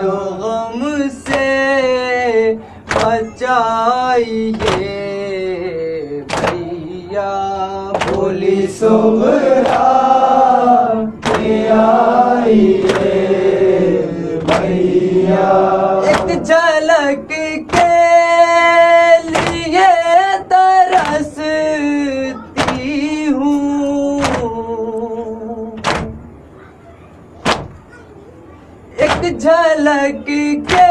جو غم سے بچائیے بھیا بولی سبرا ایک جھلک کے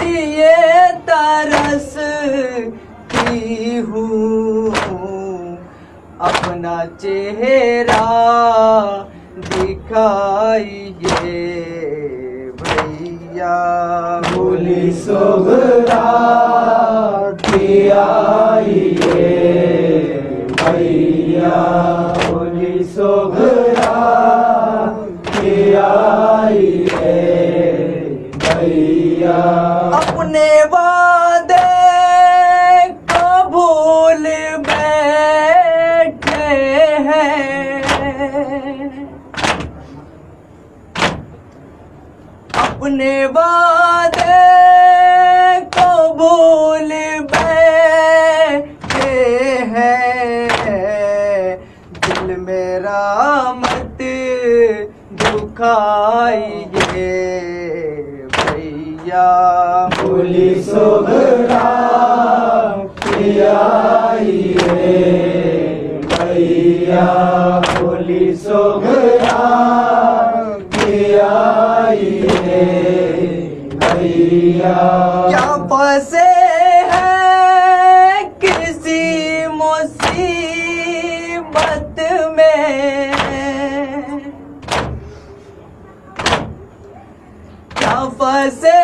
لیے ترستی ہوں۔ اپنا چہرہ دکھائیے بھیا۔ بولی سبرا آئیے بھیا۔ بھیا اپنے وعدے کو بھول بیٹھے ہیں۔ اپنے وعدے کو بھول بیٹھے ہیں۔ دل میرا مت دکھائیے۔ بولی سبرا آئیے بھیا بولی سبرا بھیا کیا پھنسے ہیں کسی مصیبت میں؟ کیا پھنسے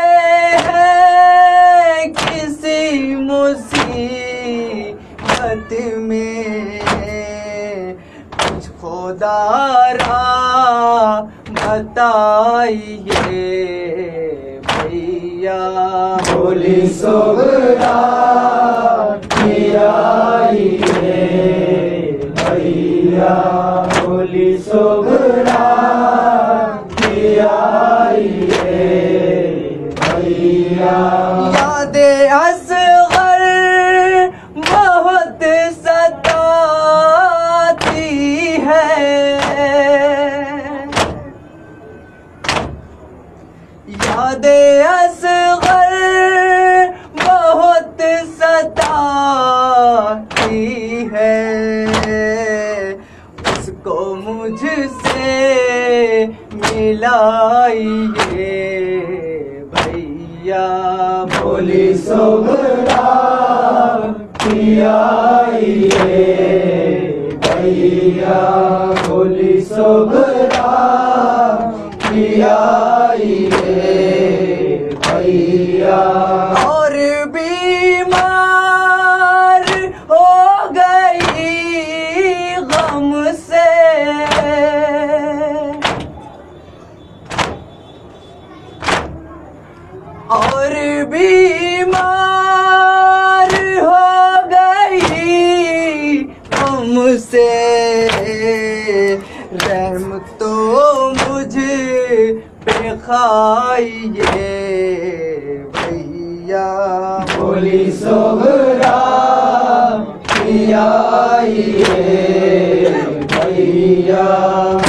مصیبت میں کچھ خدا را بتائیے بھیا۔ بولی سبرا آئیے بھیا۔ بولی سبرا آئیے بھیا۔ یاد یاد اصغر بہت ستاتی ہے۔ اس کو مجھ سے ملائیے بھیا۔ بولی سبرا آئیے بھیا۔ بولی سبرا آئیے اور بیمار ہو گئی غم سے۔ اور بیمار ہو گئی غم سے۔ رحم تو مجھ پہ کھائیے بھیا۔ بولی سبرا آئیے بھیا۔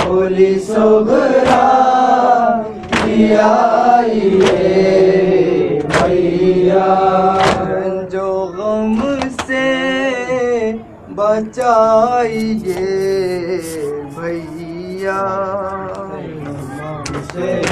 بولی سبرا آئیے بھیا۔ جو غم سے بچائیے بھیا۔ ہوں